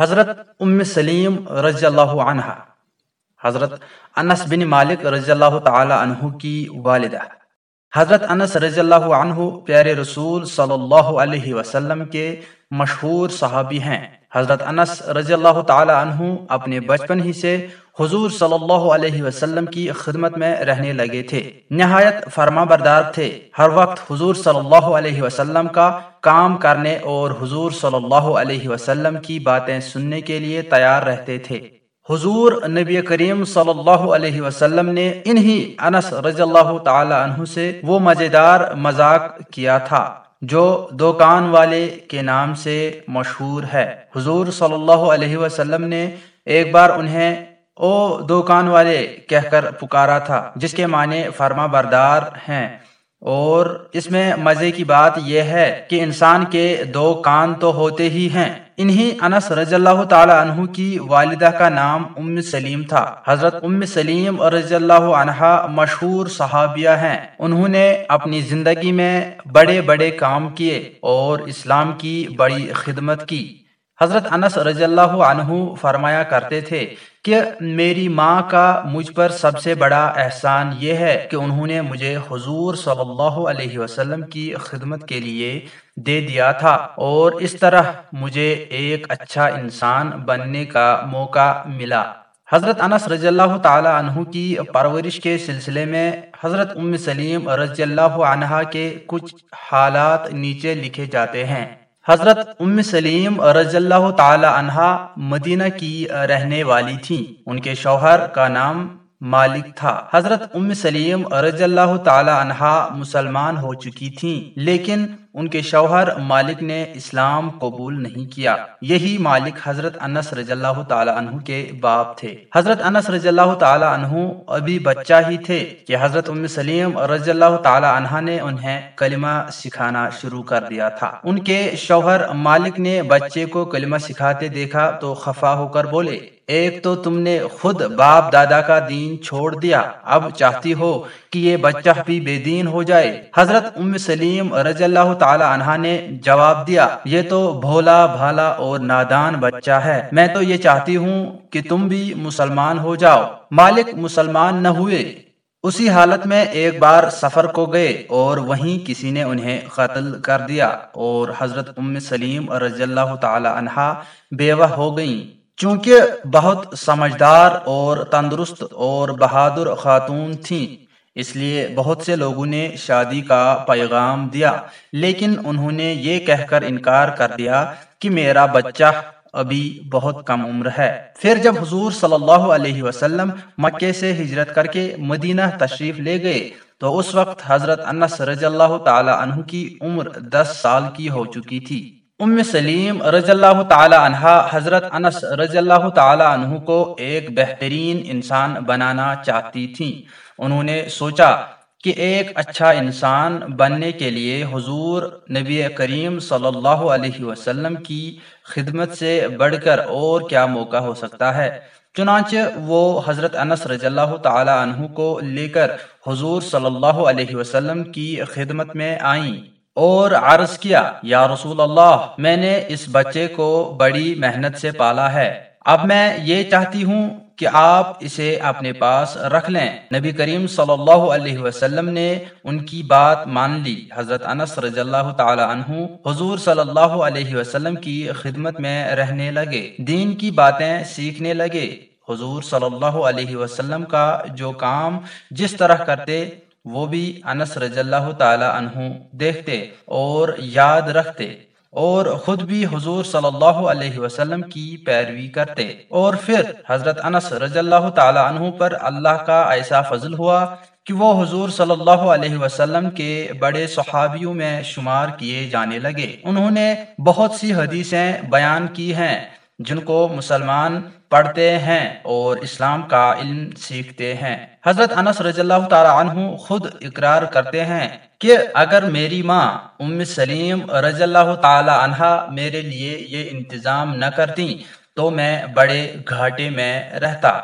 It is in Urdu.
حضرت ام سلیم رضی اللہ عنہ، حضرت انس بن مالک رضی اللہ تعالی عنہ کی والدہ۔ حضرت انس رضی اللہ عنہ پیارے رسول صلی اللہ علیہ وسلم کے مشہور صحابی ہیں۔ حضرت انس رضی اللہ تعالی عنہ اپنے بچپن ہی سے حضور صلی اللہ علیہ وسلم کی خدمت میں رہنے لگے تھے۔ نہایت فرما بردار تھے۔ ہر وقت حضور صلی اللہ علیہ وسلم کا کام کرنے اور حضور صلی اللہ علیہ وسلم کی باتیں سننے کے لیے تیار رہتے تھے۔ حضور نبی کریم صلی اللہ علیہ وسلم نے انہی انس رضی اللہ تعالی عنہ سے وہ مزیدار مذاق کیا تھا۔ جو دو کان والے کے نام سے مشہور ہے۔ حضور صلی اللہ علیہ وسلم نے ایک بار انہیں او دو کان والے کہہ کر پکارا تھا، جس کے معنی فرما بردار ہیں۔ اور اس میں مزے کی بات یہ ہے کہ انسان کے دو کان تو ہوتے ہی ہیں۔ انہی انس رضی اللہ تعالی عنہ کی والدہ کا نام ام سلیم تھا۔ حضرت ام سلیم رضی اللہ عنہ مشہور صحابیہ ہیں۔ انہوں نے اپنی زندگی میں بڑے بڑے کام کیے اور اسلام کی بڑی خدمت کی۔ حضرت انس رضی اللہ عنہ فرمایا کرتے تھے کہ میری ماں کا مجھ پر سب سے بڑا احسان یہ ہے کہ انہوں نے مجھے حضور صلی اللہ علیہ وسلم کی خدمت کے لیے دے دیا تھا اور اس طرح مجھے ایک اچھا انسان بننے کا موقع ملا۔ حضرت انس رضی اللہ تعالی عنہ کی پرورش کے سلسلے میں حضرت ام سلیم رضی اللہ عنہ کے کچھ حالات نیچے لکھے جاتے ہیں۔ حضرت ام سلیم رضی اللہ تعالی عنہ مدینہ کی رہنے والی تھیں۔ ان کے شوہر کا نام مالک تھا۔ حضرت ام سلیم رضی اللہ تعالی عنہ مسلمان ہو چکی تھیں، لیکن ان کے شوہر مالک نے اسلام قبول نہیں کیا۔ یہی مالک حضرت انس رضی اللہ تعالی عنہ کے باپ تھے۔ حضرت انس رضی اللہ تعالی عنہ ابھی بچہ ہی تھے کہ حضرت ام سلیم رضی اللہ تعالی عنہ نے انہیں کلمہ سکھانا شروع کر دیا تھا۔ ان کے شوہر مالک نے بچے کو کلمہ سکھاتے دیکھا تو خفا ہو کر بولے، ایک تو تم نے خود باپ دادا کا دین چھوڑ دیا، اب چاہتی ہو کہ یہ بچہ بھی بے دین ہو جائے۔ حضرت ام سلیم رضی اللہ تعالی عنہ نے جواب دیا، یہ تو بھولا بھالا اور نادان بچہ ہے۔ میں تو یہ چاہتی ہوں کہ تم بھی مسلمان ہو جاؤ۔ مالک مسلمان نہ ہوئے۔ اسی حالت میں ایک بار سفر کو گئے اور وہیں کسی نے انہیں قتل کر دیا اور حضرت ام سلیم رضی اللہ تعالی عنہ بیوہ ہو گئیں۔ چونکہ بہت سمجھدار اور تندرست اور بہادر خاتون تھیں۔ اس لیے بہت سے لوگوں نے شادی کا پیغام دیا، لیکن انہوں نے یہ کہہ کر انکار کر دیا کہ میرا بچہ ابھی بہت کم عمر ہے۔ پھر جب حضور صلی اللہ علیہ وسلم مکے سے ہجرت کر کے مدینہ تشریف لے گئے، تو اس وقت حضرت انس رضی اللہ تعالی عنہ کی عمر دس سال کی ہو چکی تھی۔ ام سلیم رضی اللہ تعالی عنہ حضرت انس رضی اللہ تعالی عنہ کو ایک بہترین انسان بنانا چاہتی تھیں۔ انہوں نے سوچا کہ ایک اچھا انسان بننے کے لیے حضور نبی کریم صلی اللہ علیہ وسلم کی خدمت سے بڑھ کر اور کیا موقع ہو سکتا ہے۔ چنانچہ وہ حضرت انس رضی اللہ تعالی عنہ کو لے کر حضور صلی اللہ علیہ وسلم کی خدمت میں آئیں۔ اور عرض کیا، یا رسول اللہ، میں نے اس بچے کو بڑی محنت سے پالا ہے۔ اب میں یہ چاہتی ہوں کہ آپ اسے اپنے پاس رکھ لیں۔ نبی کریم صلی اللہ علیہ وسلم نے ان کی بات مان لی۔ حضرت انس رضی اللہ تعالی عنہ حضور صلی اللہ علیہ وسلم کی خدمت میں رہنے لگے۔ دین کی باتیں سیکھنے لگے۔ حضور صلی اللہ علیہ وسلم کا جو کام جس طرح کرتے وہ بھی انس رضی اللہ تعالی عنہ دیکھتے اور یاد رکھتے اور خود بھی حضور صلی اللہ علیہ وسلم کی پیروی کرتے۔ اور پھر حضرت انس رضی اللہ تعالی عنہ پر اللہ کا ایسا فضل ہوا کہ وہ حضور صلی اللہ علیہ وسلم کے بڑے صحابیوں میں شمار کیے جانے لگے۔ انہوں نے بہت سی حدیثیں بیان کی ہیں۔ جن کو مسلمان پڑھتے ہیں اور اسلام کا علم سیکھتے ہیں۔ حضرت انس رضی اللہ تعالی عنہ خود اقرار کرتے ہیں کہ اگر میری ماں ام سلیم رضی اللہ تعالی عنہ میرے لیے یہ انتظام نہ کرتی تو میں بڑے گھاٹے میں رہتا۔